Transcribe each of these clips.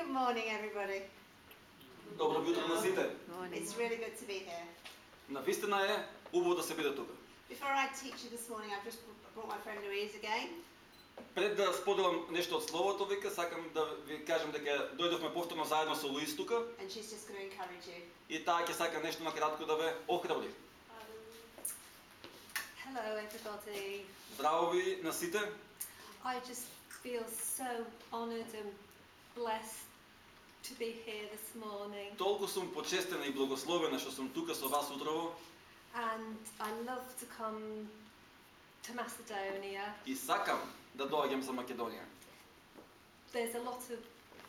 Good morning, everybody. Добро јутро на сите. It's really good to be here. На вистина е убаво да се биде тука. Before I teach you this morning, I've just brought my friend Louise again. Пред да споделам нешто од словото, вика, сакам да ви кажам дека дојдовме повторно заедно со Луис тука and she's just going to encourage you. и таа ќе сака нешто на кратко да ве охрабри. Hello, everybody. Здраво ви на сите. I just feel so honoured and blessed to be here this morning. Толку сум почестена и благословена што сум тука со вас утрово And I love to come to Macedonia. и сакам да доаѓам за Македонија. There's a lot of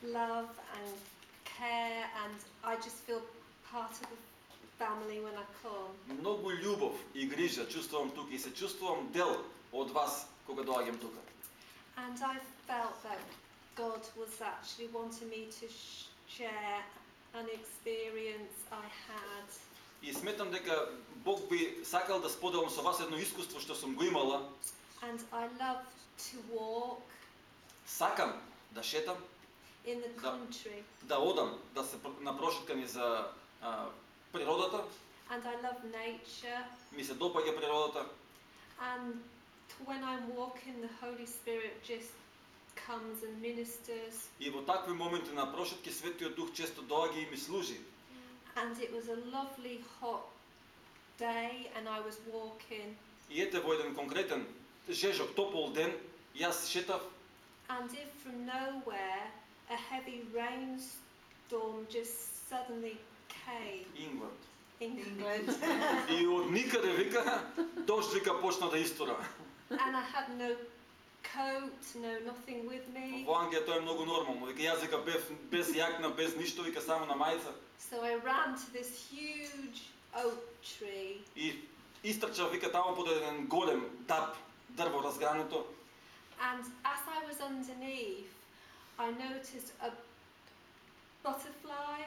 love and care, and I just feel part of the family when I come. Многу љубов и грижа чувствувам тука и се чувствувам дел од вас кога доаѓам тука. And I felt that God was actually wanting me to sh- share an experience I had. И сметам дека Бог би сакал да споделам со вас едно искуство што сум го имала. And I love to walk Сакам да шетам, in the Да. country. да одам, да се пр- на прошеткани за а, природата. And I love nature. Ми се допаѓа природата. And when I'm walking, the Holy Spirit just comes and ministers. И во такви моменти на прошетки Светиот Дух често доаѓа и ми служи. And it was a lovely hot day, and I was walking. И ете во еден конкретен жежок, топол ден, јас шетав And if from nowhere a heavy rainstorm just suddenly came, Ингланд. England, И од никаде вика, дожд вика почна да истора. and I had no coat, no nothing with me. Во Англија тоа е многу нормално. Вика јас вика без, без јакна, без ништо, вика само на мајца. So I ran to this huge oak tree, И истрчав вика таму под еден голем даб дрво разгрането. and as I was underneath, I noticed a butterfly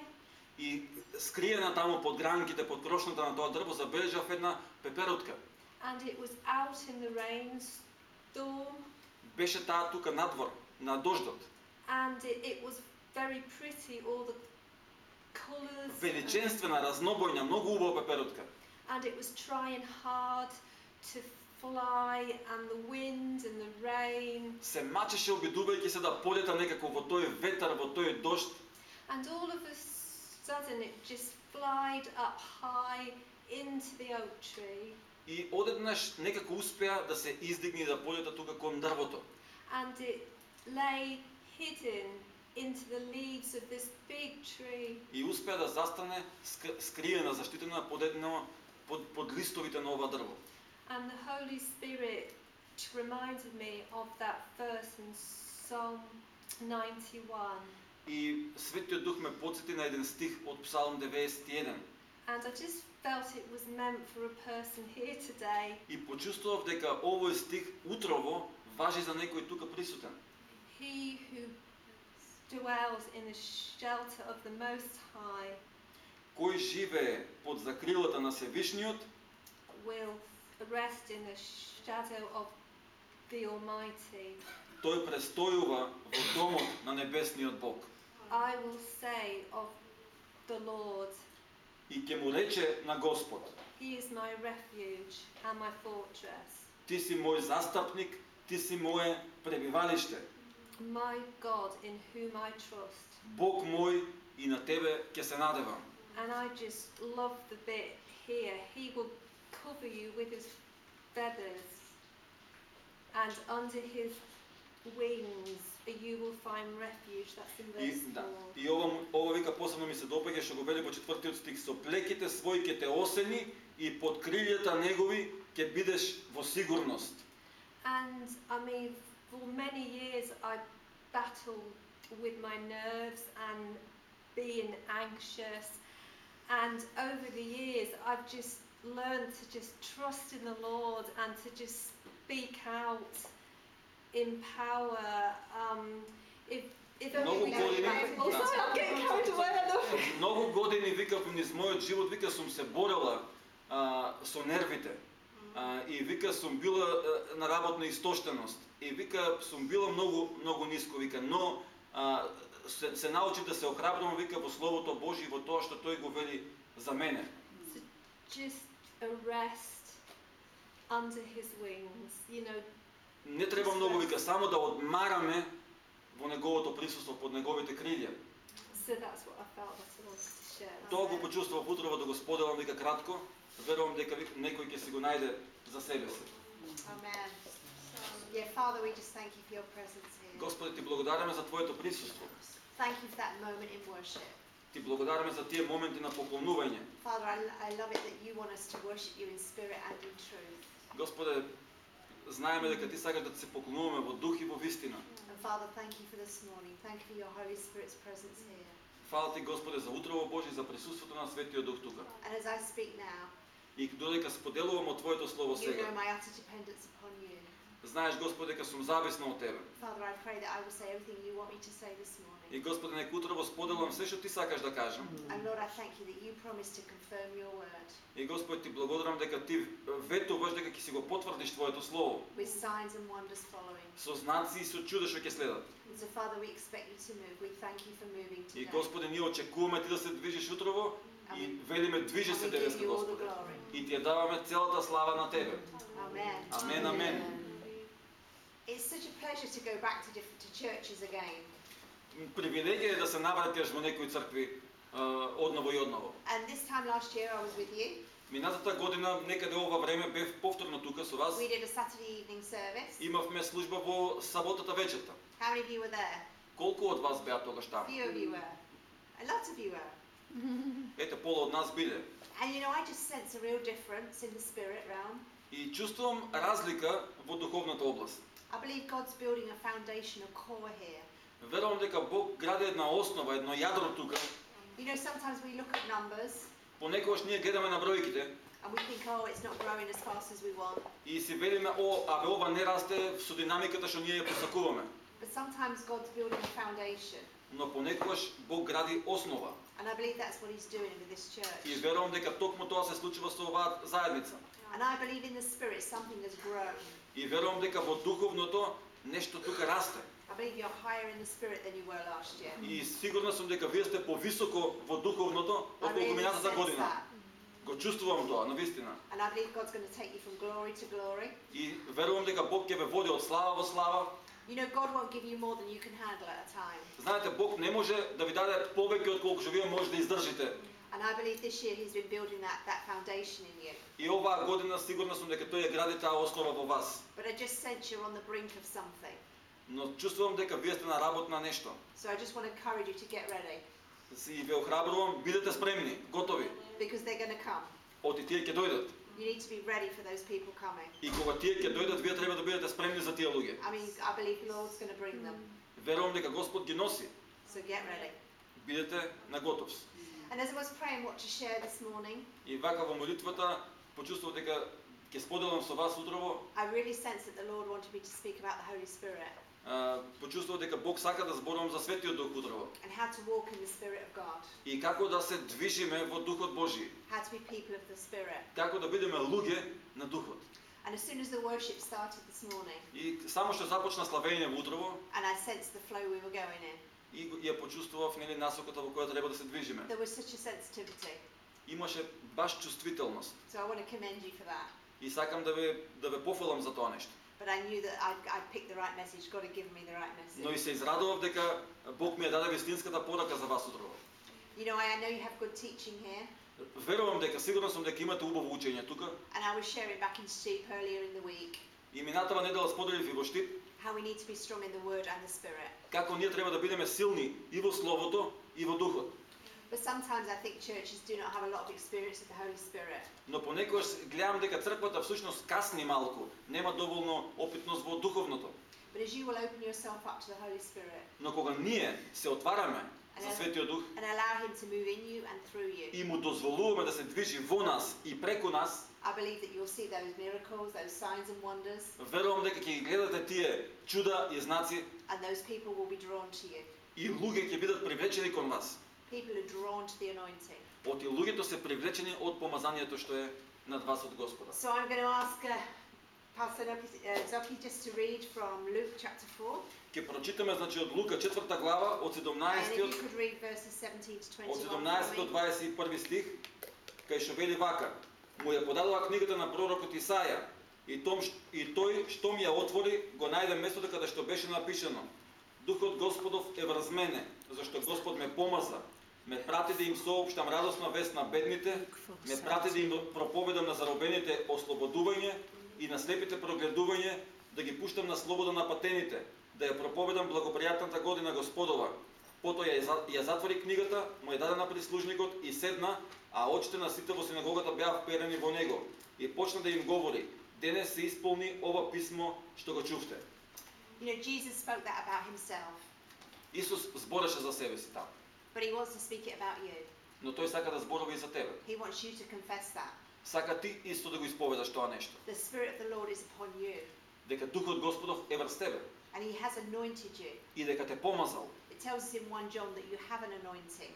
И скриена таму под гранките, под крошната на тоа дрво, забележав една пеперутка. and it was out in the rainstorm Беше таа тука надвор, на дождот. and it, it was very pretty all the colors Величенствена, разнобојна, многу убава пеперутка. and it was trying hard to fly and the wind and the rain Се мачеше обидувајќи се да полета некако во тој ветар, во тој дожд and all of a sudden it just flied up high into the oak tree и одеднаш некако успеа да се издигне и да полета тука кон дрвото. and it lay hidden into the leaves of this big tree И успеа да застане ск- скриена, заштитена под едно под, под листовите на ова дрво. And the Holy Spirit reminded me of that verse in Psalm 91. И Светиот Дух ме подсети на еден стих од Псалм 91. And I just felt it was meant for a person here today. И почувствував дека овој стих утрово важи за некој тука присутен. He who dwells in the shelter of the Most High Кој живее под закрилата на Севишниот, will rest in the shadow of the Almighty. тој престојува во домот на небесниот Бог. I will say of the Lord, И ќе му рече на Господ, He is my refuge and my fortress, ти си мој застапник, ти си моје пребивалиште. my God in whom I trust. Бог мој и на тебе ќе се надевам. And I just love the bit here. He will cover you with his feathers, and under his wings you will find refuge. That's in И, verse да, 4. и ова, ова вика посебно ми се допаѓа што го вели во четвртиот стих со плеките своји ќе те осени и под крилјата негови ќе бидеш во сигурност. And I mean, for many years I battled with my nerves and being anxious. And over the years, I've just learned to just trust in the Lord and to just speak out in power. Um, if години- да. Многу години викав низ мојот живот, вика сум се борела а, со нервите. А, и вика сум била а, на работна истоштеност. И вика сум била многу многу ниско, вика, но а, се, се научив да се охрабрувам вика во словото Божие и во тоа што тој го вели за мене. So just a rest under his wings. You know, Не треба многу вика само да одмараме во неговото присуство под неговите крилја. so that's what I felt that I wanted to share. Тоа го почувствував утрово да го споделам вика кратко. Верувам дека некој ќе си го најде за себе си. Amen. Yeah, Father, we just thank you for your presence here. Господи, ти благодараме за твоето присуство. Thank you for that moment in worship. Ти благодараме за тие моменти на поклонување. Father, I, I love it that you want us to worship you in spirit and in truth. Господе, знаеме дека ти сакаш да се поклонуваме во дух и во вистина. And Father, thank you for this morning. Thank you for your Holy Spirit's presence here. Фала ти Господе за утрово Божие, за присуството на Светиот Дух тука. And as I speak now, И додека споделувам од твоето слово you сега, know my utter dependence upon you. Знаеш Господе дека сум зависна од тебе. Father, I pray that I will say everything you want me to say this И. Господе, нека утрово споделувам се што ти сакаш да кажам. And Lord, I thank you that you promise to confirm your word И Господи, ти благодарам дека ти ветуваш дека ќе си го потврдиш твоето слово with signs and wonders following. со знаци и со чуда што ќе следат. And so, Father, we expect you to move. We thank you for moving И today. Господи, ние очекуваме ти да се движиш утрово и велиме движи се the Господе. И ти ја даваме целата слава на тебе. Amen. Амен, амен. It's such a pleasure to go back to different to churches again. Привилегија е да се навратиш во некои цркви а, одново и одново. And this time last year, I was with you. Минатата година, некаде ова време, бев повторно тука со вас. We did a Saturday evening service. Имавме служба во саботата вечерта. How many of you were there? Колку од вас беа тогаш A таму? few of you were. A lot of you were. Ете, пола од нас биле. And you know, I just sense a real difference in the spirit realm. И чувствувам разлика во духовната област. I believe God's building a foundation, a core here. Верувам дека Бог гради една основа, едно јадро тука. You know, sometimes we look at numbers Понекогаш ние гледаме на бројките and we think, oh, it's not growing as fast as we want. и си велиме, о, абе ова не расте со динамиката што ние ја посакуваме. But sometimes God's building a foundation. Но понекогаш Бог гради основа. And I believe that's what He's doing with this church. И верувам дека токму тоа се случува со оваа заедница. And I believe in the spirit something has grown. И верувам дека во духовното нешто тука расте. И сигурна сум дека вие сте повисоко во духовното I отколку минатата година. Го чувствувам тоа, навистина. И верувам дека Бог ќе ве води од слава во слава. You know, God won't give you more than you can handle at a time. Знаете, Бог не може да ви даде повеќе од колку што вие може да издржите. And I believe this year He's been building that, that foundation in you. И оваа година сигурна сум дека тој ја гради таа основа во вас. But I just sense you're on the brink of something. Но чувствувам дека вие сте на работ на нешто. So I just want to encourage you to get ready И ве охрабрувам, бидете спремни, готови. because they're going to come. Оти тие ќе дојдат. You need to be ready for those people coming. И кога тие ќе дојдат, вие треба да бидете спремни за тие луѓе. I mean, I believe the Lord's going to bring them. Верувам дека Господ ги носи. So get ready. Бидете на готовс. And as I was praying what to share this morning, И вака во молитвата почувствував дека ќе споделам со вас утрово, I really sensed that the Lord wanted me to speak about the Holy Spirit а, почувствував дека Бог сака да зборувам за Светиот Дух утрово. and how to walk in the Spirit of God, И како да се движиме во Духот Божи. how to be people of the Spirit. Како да бидеме луѓе на Духот. And as soon as the worship started this morning, И само што започна славење во утрово, and I sensed the flow we were going in, И ја почувствував нели насоката во која треба да се движиме. there was such a sensitivity. Имаше баш чувствителност. So I want to commend you for that. И сакам да ве да ве пофалам за тоа нешто. But I knew that I'd, I'd picked the right message. God had given me the right Но и message. се израдував дека Бог ми ја даде вистинската порака за вас утрово. You know, I, know you have good teaching here, Верувам дека сигурно сум дека имате убаво учење тука. and I was sharing back in earlier in the week И минатава недела споделив и во Штип how we need to be strong in the Word and the Spirit. како ние треба да бидеме силни и во словото и во духот. But sometimes I think churches do not have a lot of experience with the Holy Spirit. Но понекогаш гледам дека црквата всушност касни малку, нема доволно опитност во духовното. But as you will open yourself up to the Holy Spirit Но кога ние се отвараме за Светиот Дух and allow Him to move in you and through you, и му дозволуваме да се движи во нас и преку нас, I believe that you'll see those miracles, those signs and wonders, верувам дека ќе ги гледате тие чуда и знаци and those people will be drawn to you. и луѓе ќе бидат привлечени кон вас. People are drawn to the anointing. Оти луѓето се привлечени од помазанието што е над вас од Господа. So I'm going to ask uh, Pastor Zoki, uh, just to read from Luke chapter 4. Ќе прочитаме значи од Лука 4 глава од And if 17 you could read verses 17 to 21. од for 17 до me. 21 стих, кај што вели вака: Му ја подадува книгата на пророкот Исаја, и, том, и тој што ми ја отвори, го најде местото каде што беше напишано. Духот Господов е врз мене, зашто Господ ме помаза. Ме прати да им соопштам радосна вест на бедните, ме прати да им проповедам на заробените ослободување и на слепите прогледување, да ги пуштам на слобода на патените, да ја проповедам благопријатната година Господова. Потоа ја, за- ја затвори книгата, му ја даде на прислужникот и седна, а очите на сите во синагогата беа вперени во него. И почна да им говори, денес се исполни ова писмо што го чувте. You know, Jesus spoke that about himself, Исус збореше за себе си таму, but he wants to speak it about you. но тој сака да зборува и за тебе. He wants you to confess that. Сака ти исто да го исповедаш тоа нешто. The Spirit of the Lord is upon you, Дека Духот Господов е врз тебе and he has anointed you. и дека те помазал. It tells in 1 John that you have an anointing.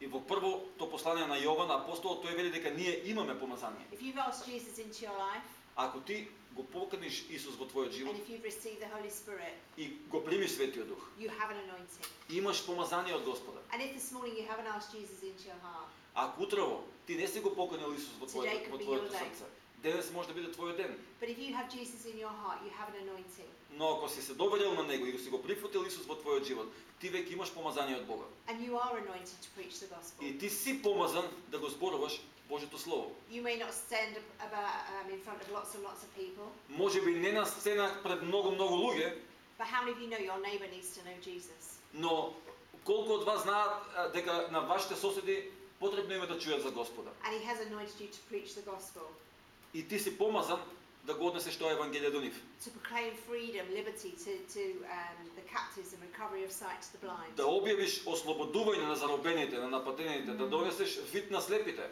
И во првото послание на Јован, апостолот тој вели дека ние имаме помазание. If you've asked Jesus into your life, Ако ти го поканиш Исус во твојот живот and if you've received the Holy Spirit, и го примиш Светиот Дух, you have an anointing. имаш помазание од Господа. And if this morning you haven't asked Jesus into your heart, Ако утрово ти не си го поканил Исус во твоето, could во твоето срце, денес може да биде твојот ден. but if you have Jesus in your heart, you have an anointing. Но ако си се доверил на Него и го си го прифатил Исус во твојот живот, ти веќе имаш помазание од Бога. And you are anointed to preach the gospel. И ти си помазан да го зборуваш Божјото Слово. You may not stand ab- about, um, in front of lots and lots of people, Може би не на сцена пред многу-многу луѓе, but how many of you know your neighbour needs to know Jesus? но колку од вас знаат дека на вашите соседи потребно има да чујат за Господа. And he has anointed you to preach the gospel, И ти си помазан да го однесеш тоа Евангелие до нив. to proclaim freedom, liberty to, to um, the captives and recovery of sight to the blind. Да објавиш ослободување на заробените, на нападените, да донесеш вид на слепите.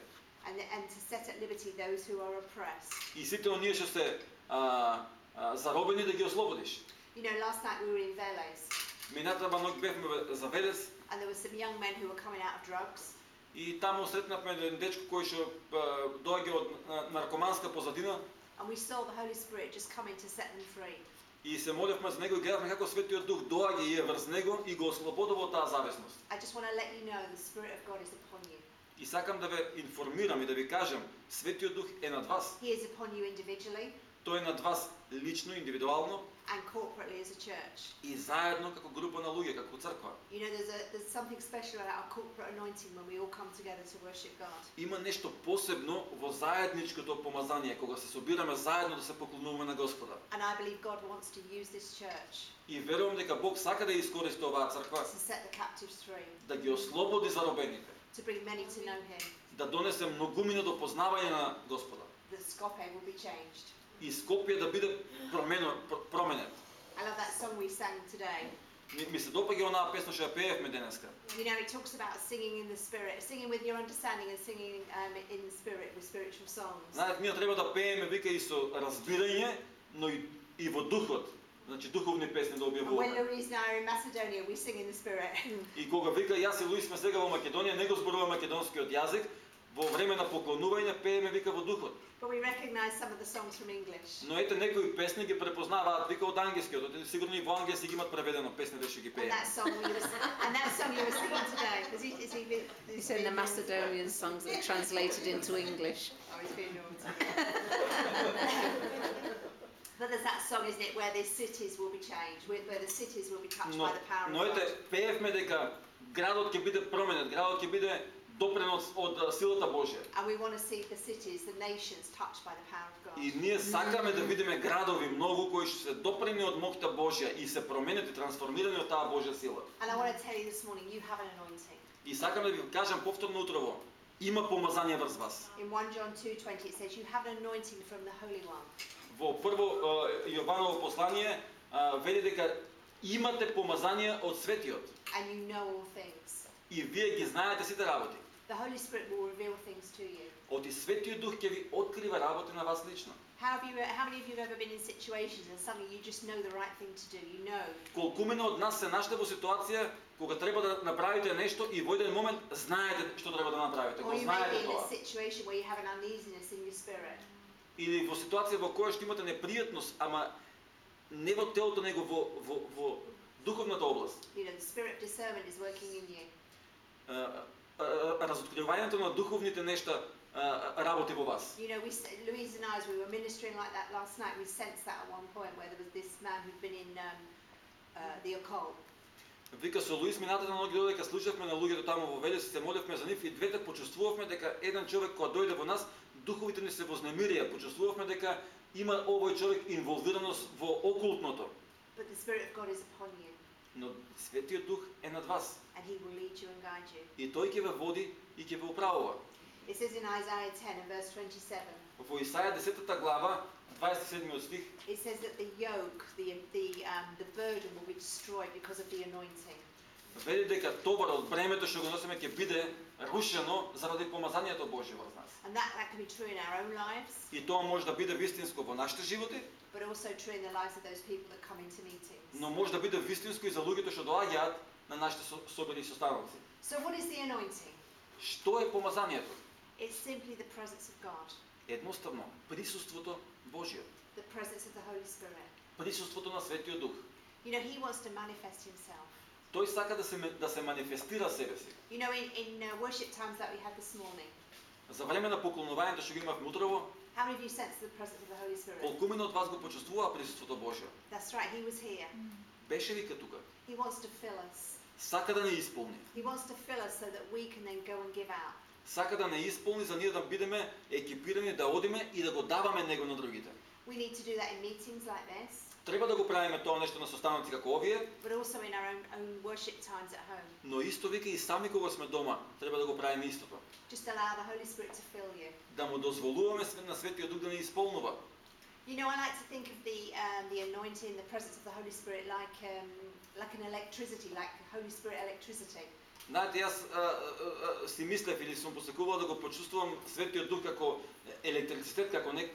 And, and to set at liberty those who are oppressed. И сите оние што се а, а, заробени да ги ослободиш. You know, last night we were in Veles, ноќ бевме за Велес and there were some young men who were coming out of drugs. И таму сретнавме еден дечко кој што доаѓа од наркоманска позадина And we saw the Holy Spirit just coming to set them free. и се молевме за него и гледавме како Светиот Дух доаѓа и е врз него и го ослободува од таа зависност. I just want to let you know the Spirit of God is upon you. И сакам да ве информирам и да ви кажам, Светиот Дух е над вас. He is upon you individually Тој е над вас лично, индивидуално and corporately as a church. и заедно како група на луѓе, како црква. You know, there's, a, there's something special about our corporate anointing when we all come together to worship God. Има нешто посебно во заедничкото помазание, кога се собираме заедно да се поклонуваме на Господа. And I believe God wants to use this church И верувам дека Бог сака да искористи оваа црква, to set the captives free, да ги ослободи заробените, to bring many to know Him. да донесе многумина до познавање на Господа. The scope will be changed. И Скопје да биде промено, пр- променет. I love that song we sang today. Ми, ми се допаѓа онаа песна што ја пеевме денеска. You know, it talks about singing in the Spirit, singing with your understanding and singing um, in the Spirit with spiritual songs. Знаете, ние треба да пееме, вика и со разбирање, но и, и во духот. Значи духовни песни да And when објавуваме. Louise and I are in Macedonia, we sing in the Spirit. И кога вика јас и Луис сме сега во Македонија, не го зборуваме македонскиот јазик, во време на поклонување пееме вика во духот. But we recognize some of the songs from English. Но ете некои песни ги препознаваат вика од англискиот, Ете, сигурно и во англиски ги имат преведено песните што ги And пееме. that song we were, and that song you were singing today, is he, is he, been- He is said he the been- Macedonian songs that are translated into English. Oh, he's being naughty. But there's that song, isn't it, where the cities will be changed, where, where the cities will be touched Но, by the power но of God. ете, пеевме дека градот ќе биде променет, градот ќе биде допренос од силата Божја. And we want to see the cities, the nations touched by the power of God. И ние сакаме да видиме градови многу кои што се допрени од моќта Божја и се променети, трансформирани од таа Божја сила. And I want to tell you this morning, you have an anointing. И сакам да ви кажам повторно утрово, има помазание врз вас. In 1 John 2.20 it says, you have an anointing from the Holy One. Во прво Јованово послание вели дека имате помазание од светиот And you know all things. и вие ги знаете сите работи. The Holy Spirit will reveal things to you. Оти Светиот Дух ќе ви открива работи на вас лично. How, have you, how many of you have ever been in situations and suddenly you just know the right thing to do? You know. Колкумина од нас се наште во ситуација кога треба да направите нешто и во еден момент знаете што треба да направите. Or Го you may be знаете in a тоа. situation where you have an uneasiness in your spirit. или во ситуација во која што имате непријатност, ама не во телото, него во, во, во духовната област. You know, the spirit of discernment is working in you. А, Разоткривањето на духовните нешта работи во вас. You know, we, Louise and I, as we were ministering like that last night, we sensed that at one point where there was this man who'd been in um, uh, the occult. Вика со Луис минатата ноќ додека слушавме на луѓето таму во Велес, се молевме за нив и двете почувствувавме дека еден човек кога дојде во нас, духовите ни се вознемирија, почувствувавме дека има овој човек инволвираност во окултното. But the Spirit of God is upon you, Но Светиот Дух е над вас and He will lead you and guide you. и тој ќе ве води и ќе ве управува. It says in Isaiah 10 and verse 27, Во Исаја 10 глава, 27 стих, it says that the yoke, the, the, um, the burden will be destroyed because of the anointing. вели дека товарот, бремето што го носиме ќе биде рушено заради помазанието Божје врз нас. And that, that can be true in our own lives, И тоа може да биде вистинско во нашите животи, but also true in the lives of those people that come into meetings. но може да биде вистинско и за луѓето што доаѓаат на нашите со- собери и составници. So, what is the anointing? Што е помазанието? It's simply the presence of God, Едноставно, присуството Божје, the presence of the Holy Spirit. присуството на Светиот Дух. You know, He wants to manifest Himself. Тој сака да се да се манифестира себе си. You know, in, in uh, worship times that we had this morning, За време на поклонувањето што го имавме утрово, how many of you sensed the presence of the Holy Spirit? колкумина од вас го почувствуваа присуството Божје. That's right, He was here. Беше вика тука. He wants to fill us. Сака да не исполни. He wants to fill us so that we can then go and give out. Сака да не исполни за ние да бидеме екипирани да одиме и да го даваме него на другите. We need to do that in meetings like this, Треба да го правиме тоа нешто на состаноци како овие, but also in our own, own worship times at home. но исто вика и сами кога сме дома, треба да го правиме истото. Just allow the Holy Spirit to fill you. Да му дозволуваме на Светиот Дух да не исполнува. You know, I like to think of the um, the anointing, the presence of the Holy Spirit, like um, like an electricity, like Holy Spirit electricity. Знаете, јас а, а, а, си мислев или сум посекувал да го почувствувам Светиот Дух како електрицитет, како нек,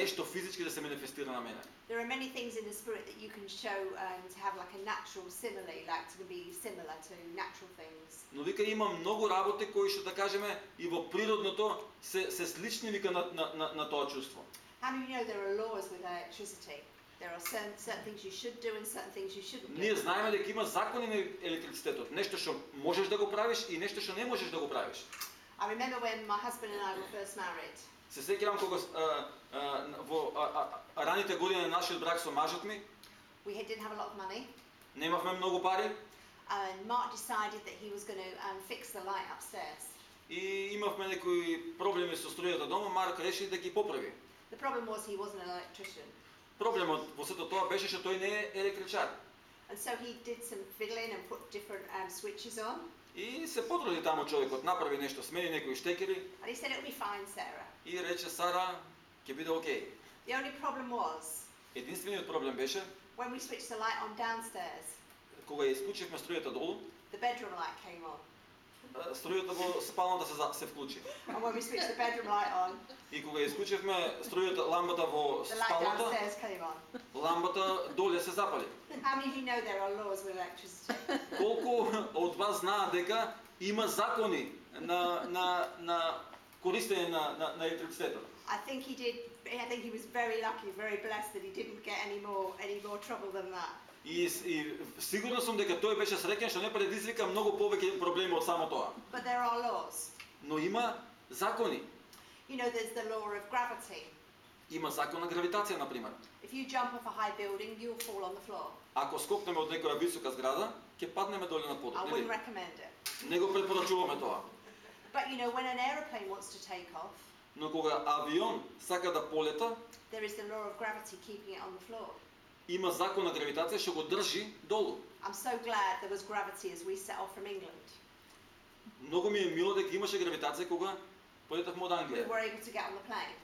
нешто физички да се манифестира на мене. There are many things in the Spirit that you can show um, to have like a natural simile, like to be similar to natural things. Но вика има многу работи кои што да кажеме и во природното се, се слични вика на, на, на, на тоа чувство. How of you know there are laws with electricity? There are certain, certain things you should do and certain things you shouldn't Ние do. знаеме дека има закони на електрицитетот, нешто што можеш да го правиш и нешто што не можеш да го правиш. I remember when my husband and I were first married. Се сеќавам кога а, а, во а, а, раните години на нашиот брак со мажот ми, We didn't have a lot of money, немавме многу пари and Mark decided that he was going to um, fix the light upstairs. и имавме некои проблеми со струјата дома, Марк реши да ги поправи. The problem was he wasn't an electrician, Проблемот во сето тоа беше што тој не е електричар. and so he did some fiddling and put different um, switches on. И се потруди таму човекот, направи нешто, смени некои штекери And he said it'll be fine, Sarah. И рече Сара, ќе биде окей. The only problem was Единствениот проблем беше when we switched the light on downstairs, кога ја исклучивме струјата долу, the bedroom light came on, струјата во спалната се, се вклучи. and when we switched the bedroom light on, И кога ја исклучивме струјата, ламбата во the light спалната, downstairs came on. ламбата доле се запали. How many of you know there are laws with electricity? Колку од вас знаат дека има закони на на на користење на на, на електрицитетот? I think he did. I think he was very lucky, very blessed that he didn't get any more any more trouble than that. И, и сигурно сум дека тој беше среќен што не предизвика многу повеќе проблеми од само тоа. But there are laws. Но има закони. You know, there's the law of gravity. Има закон на гравитација, на пример. If you jump off a high building, you'll fall on the floor. Ако скокнеме од некоја висока зграда, ќе паднеме доле на I подот. wouldn't Нели? recommend it. Не го препорачуваме тоа. But you know, when an aeroplane wants to take off, Но кога авион сака да полета, there is the law of gravity keeping it on the floor. има закон на гравитација што го држи долу. I'm so glad there was gravity as we set off from England. Многу ми е мило дека имаше гравитација кога полетавме од We Англија. were able to get on the plane.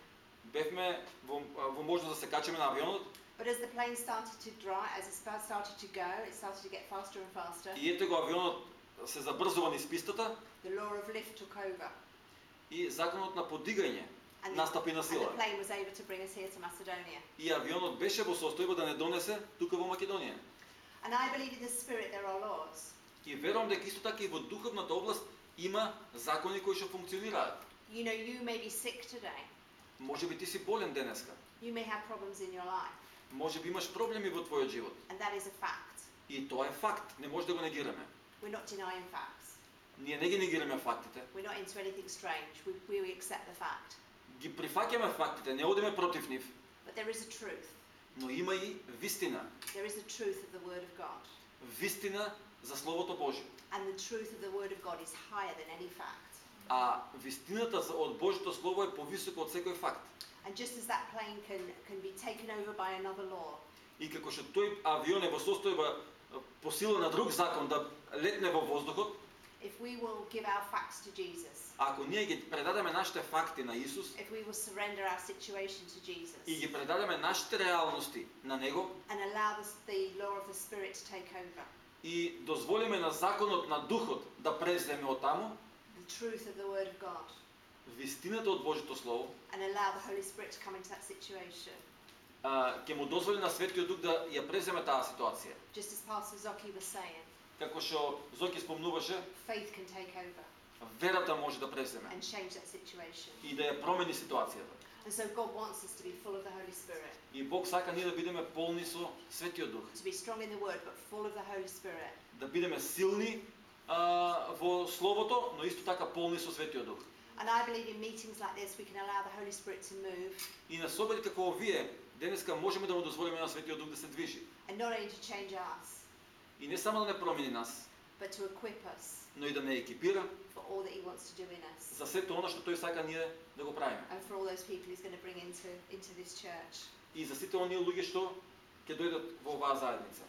Бевме во, во можност да се качиме на авионот But as the plane started to dry, as it spa- started to go, it started to get faster and faster. и ете го авионот се забрзува низ пистата The law of lift took over. и законот на подигање And настапи на and the сила. plane was able to bring us here to Macedonia. И авионот беше во состојба да не донесе тука во Македонија. And I believe in the spirit there are laws. И верувам дека исто така и во духовната област има закони кои што функционираат. You know, you may be sick today. Може би ти си болен денеска. You may have problems in your life, Може би имаш проблеми во твојот живот. and that is a fact. И тоа е факт, не може да го негираме. We're not denying facts. Ние не ги негираме фактите, We're not into anything strange. We, we, accept the fact. ги прифаќаме фактите, не одиме против нив, But there is a truth. но има и вистина. There is a truth of the Word of God. Вистина за Словото Божие. And the truth of the Word of God is higher than any fact. А вистината за- од Божјото Слово е повисока од секој факт. And just as that plane can, can be taken over by another law, И како што тој авион е во состојба по сила на друг закон да летне во воздухот, if we will give our facts to Jesus, ако ние ги предадеме нашите факти на Исус if we will surrender our situation to Jesus, и ги предадеме нашите реалности на Него and allow the, the law of the Spirit to take over, и дозволиме на законот на Духот да преземе од таму, the truth of the Word of God, вистината од Божјото Слово, and allow the Holy Spirit to come into that situation, а, ќе му дозволи на Светиот Дух да ја преземе таа ситуација. just as Pastor Zoki was saying, Како што Зоки спомнуваше, faith can take over верата може да преземе and change that situation. и да ја промени ситуацијата. And so God wants us to be full of the Holy Spirit, И Бог сака ние да бидеме полни со Светиот Дух, to be strong in the Word, but full of the Holy Spirit. да бидеме силни а, во Словото, но исто така полни со Светиот Дух. And I believe in meetings like this, we can allow the Holy Spirit to move, И на собери како овие, денеска можеме да му дозволиме на Светиот Дух да се движи. and not only to change us, И не само да не промени нас, but to equip us но и да не екипира for all that He wants to do in us, за сето она што тој сака ние да го правиме. and for all those people He's going to bring into, into this church. И за сите оние луѓе што ќе дојдат во оваа заедница.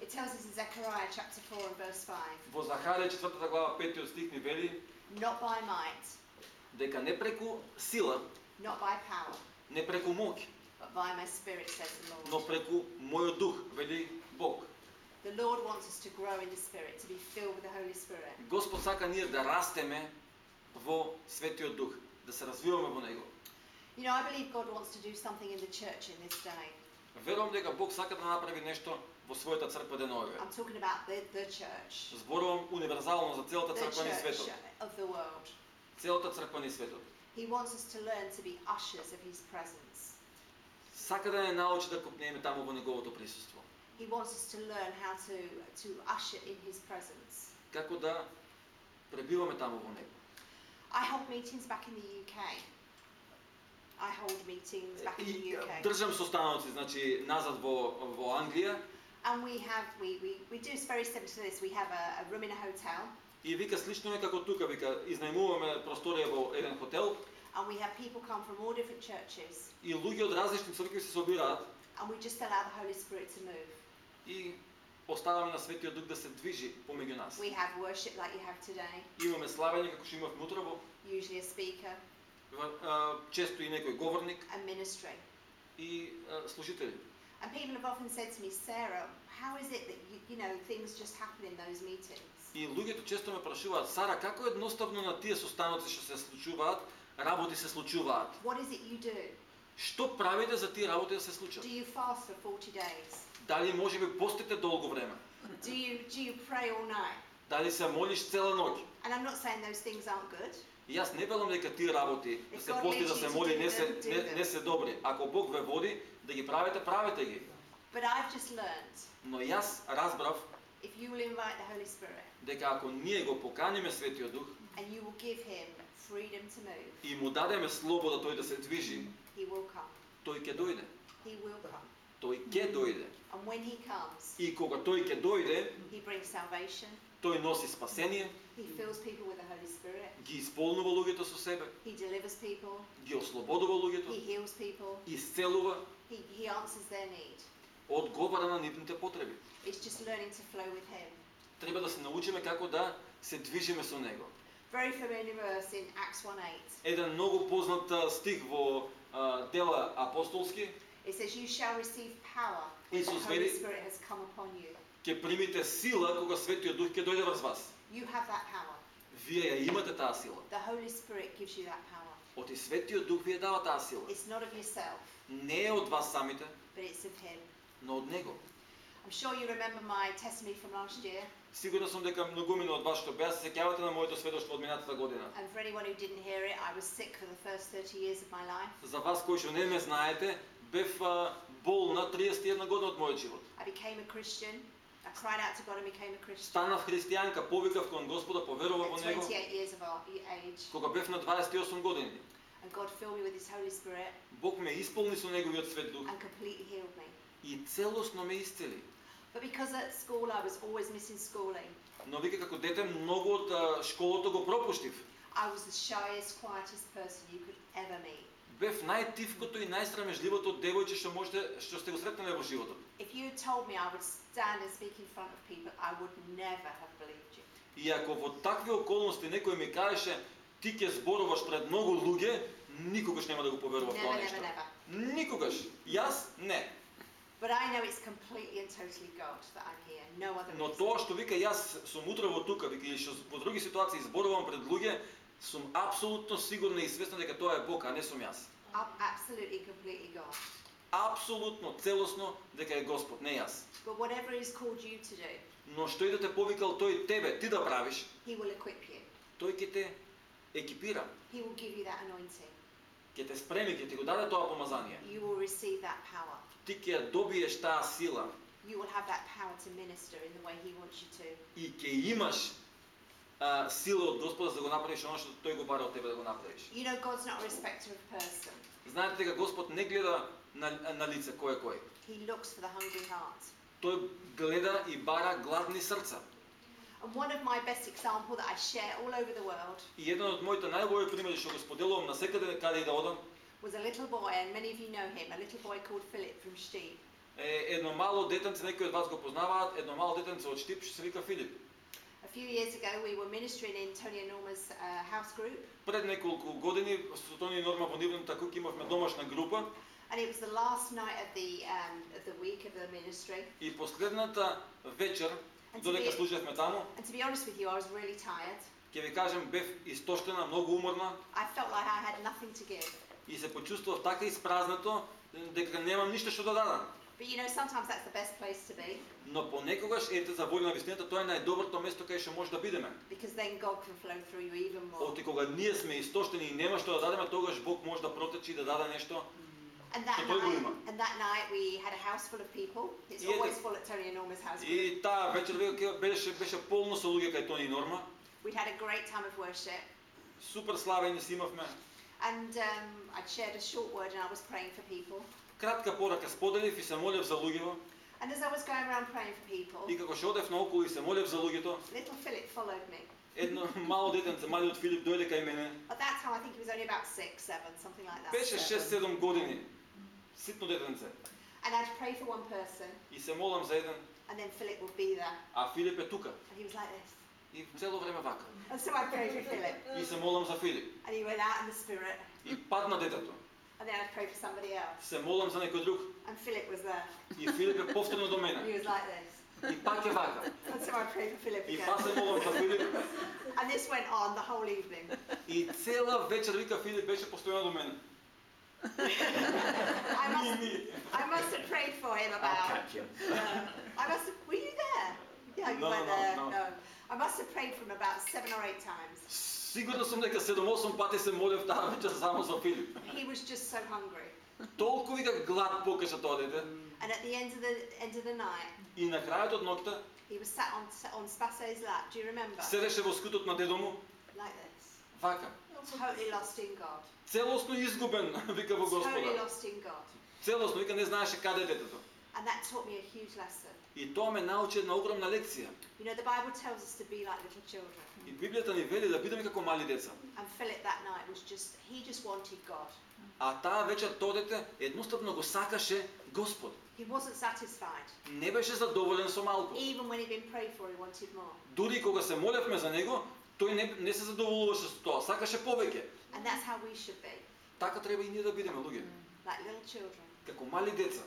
It tells us in Zechariah chapter 4 and verse 5 Во Захарија 4 глава 5 стих ни вели Not by might, дека не преку сила, not by power, не преку моќ, but by my Spirit, says the но Lord. преку мојот дух, вели Бог. The Lord wants us to grow in the Spirit, to be filled with the Holy Spirit. Господ сака ние да растеме во Светиот Дух, да се развиваме во Него. You know, I believe God wants to do something in the church in this day. Верувам дека Бог сака да направи нешто во својата црква деновиве. I'm talking about the, the church, Зборувам универзално за целата the црква низ church светот. of the world. Целата црква низ светот. He wants us to learn to be ushers of His presence. Сака да не научи да копнеме таму во неговото присуство. He wants us to learn how to, to usher in His presence. Како да пребиваме таму во него. I hold meetings back in the UK. I hold meetings back in the И UK. држам состаноци, значи назад во во Англија And we have, we, we, we do very similar to this. We have a, a room in a hotel и вика слично е како тука, вика изнајмуваме просторија во еден хотел and we have people come from all different churches и луѓе од различни цркви се собираат and we just allow the Holy Spirit to move. И оставаме на Светиот Дух да се движи помеѓу нас. We have worship like you have today, Имаме славење како што имавме утрово, usually a speaker често и некој говорник and ministry. и служители. And people have often said to me, Sarah, how is it that you, you know things just happen in those meetings? И луѓето често ме прашуваат, Сара, како едноставно на тие состаноци што се случуваат, работи се случуваат? What is it you do? Што правите за тие работи да се случат? Do you fast for 40 days? Дали може би постите долго време? Do you, do you pray all night? Дали се молиш цела ноќ? And I'm not saying those things aren't good, И јас не велам дека тие работи, да се пости, да се моли, не се, не, не се добри. Ако Бог ве води да ги правите, правете ги. but I've just learned Но јас разбрав if you will invite the Holy Spirit дека ако ние го поканиме Светиот Дух and you will give Him freedom to move, и му дадеме слобода тој да се движи, He will come. тој ќе дојде. He will come. Тој ќе дојде. And when He comes, И кога тој ќе дојде, He brings salvation. тој носи спасение, He fills people with the Holy Spirit. ги исполнува луѓето со себе, He delivers people. ги ослободува He луѓето, heals people. исцелува, He, he answers their need. одговара на нивните потреби. It's just learning to flow with Him. Треба да се научиме како да се движиме со него. Very familiar verse in Acts 1 8. Еден многу познат стих во а, дела апостолски, It says, You shall receive power when the Исус Holy вели- Spirit has come upon you. ќе примите сила кога Светиот Дух ќе дојде врз вас. You have that power. Вие ја имате таа сила. The Holy Spirit gives you that power. Оти Светиот Дух ви ја дава таа сила. It's not of yourself, Не е од вас самите, but it's of Him. но од Него. I'm sure you remember my testimony from last year. Сигурен сум дека многумина од вас што беа се сеќавате на моето сведоштво од минатата година. And for anyone who didn't hear it, I was sick for the first 30 years of my life. За вас кои што не ме знаете, бев болна 31 година од мојот живот. I became a Christian. I cried out to God and became a Christian Станав христијанка, повикав кон Господа, поверував во него 28 years of our age. кога бев на 28 години. And God filled me with His Holy Spirit Бог ме исполни со неговиот свет дух and completely healed me. и целосно ме исцели. But because at school I was always missing schooling, Но вика како дете многу од школото го пропуштив. I was the shyest, quietest person you could ever meet. Бев најтивкото и најстрамежливото девојче што можете што сте го сретнале во животот. If you told me I would stand and speak in front of people, I would never have believed you. И ако во такви околности некој ми кажеше ти ќе зборуваш пред многу луѓе, никогаш нема да го поверував Never, тоа never, нешто. never. Никогаш. Јас не. But I know it's completely and totally God that I'm here. No other Но тоа што вика јас сум утрово тука, вика и што во други ситуации зборувам пред луѓе, сум апсолутно сигурна и свесна дека тоа е Бог, а не сум јас. I'm absolutely, completely God. Апсолутно, целосно дека е Господ, не јас. But whatever He's called you to do, Но што и да те повикал тој тебе, ти да правиш, He will equip you. тој ќе те екипира, He will give you that anointing. ќе те спреми, ќе ти го даде тоа помазание. You will receive that power. Ти ќе ја добиеш таа сила You will have that power to minister in the way He wants you to. и ќе имаш сила од Господа за да го направиш оно што тој го бара од тебе да го направиш. You know, God's not a respecter of person. Знаете дека Господ не гледа на, на лице кој е кој. He looks for the hungry heart. Тој гледа и бара гладни срца. And one of my best example that I share all over the world И еден од моите најубави примери што го споделувам на секаде каде и да одам was a little boy, and many of you know him, a little boy called Philip from Steep. е едно мало детенце, некои од вас го познаваат, едно мало детенце од Штип што се вика Филип. A few years ago, we were ministering in Tony and Norma's uh, house group, Пред неколку години со Тони и Норма во нивната куќа имавме домашна група and it was the last night of the um, of the week of the ministry. и последната вечер додека служевме таму, And to be honest with you, I was really tired. ќе ви кажам бев истоштена, многу уморна I felt like I had nothing to give. и се почувствував така испразнато дека немам ништо што да дадам. But you know, sometimes that's the best place to be Но понекогаш, ете за волја на вистината, тоа е најдоброто место кај што може да бидеме. because then God can flow through you even more. Оти кога ние сме истоштени и нема што да дадеме, тогаш Бог може да протечи и да даде нешто. And that So той го night, има. and that night we had a house full of people. It's И ете- always full at Tony and Norma's house group. И таа вечер веќе беше беше полно со луѓе кај Тони и Норма. We'd had a great time of worship. Супер славени си имавме. And um, I'd shared a short word and I was praying for people. Кратка порака споделив и се молев за луѓето. And as I was going around praying for people, И како што одев наоколу и се молев за луѓето, little Philip followed me. едно мало детенце, малиот Филип дојде кај мене. At that time, I think he was only about six, seven, something like that. Беше 6-7 години. Ситно детенце. And I'd pray for one person, И се молам за еден, and then Philip would be there, а Филип е тука. and he was like this. И цело време вака. And so I prayed for Philip, И се молам за Филип. and he went out in the spirit, И падна детето. and then I'd pray for somebody else, Се молам за некој друг. and Philip was there, И Филип е повторно до and мене. he was like this. И пак е вака. And so I prayed for Philip И again. пак се молам за Филип. And this went on the whole evening. И цела вечер вика Филип беше постојано до мене. I must, I must have prayed for him I'll about. catch him. Uh, I must have. Were you there? Yeah, you No, weren't no, there. no. I must have prayed for him about seven or eight times. Сигурно сум дека 7-8 пати се молев таа вечер само за Филип. He was just so hungry. Толку вика глад покажа тоа дете. And at the end of the end of the night, И на крајот од ноќта he was sat on on Spasso's lap. Do you remember? седеше во скутот на дедо му, Like this. вака. Totally lost in God. Целосно изгубен, вика во Totally Господа. lost in God. Целосно, вика не знаеше каде е детето. And that taught me a huge lesson. И тоа ме научи една огромна лекција. You know, the Bible tells us to be like little children. И Библијата ни вели да бидеме како мали деца. And Philip that night was just, he just wanted God. А таа вечер тоа дете едноставно го сакаше Господ. He wasn't satisfied. Не беше задоволен со малку. Even when he'd been prayed for, he wanted more. Дури кога се молевме за него, тој не, не се задоволуваше со тоа, сакаше повеќе. And that's how we should be, Така треба и ние да бидеме, луѓе. like little children. Како мали деца.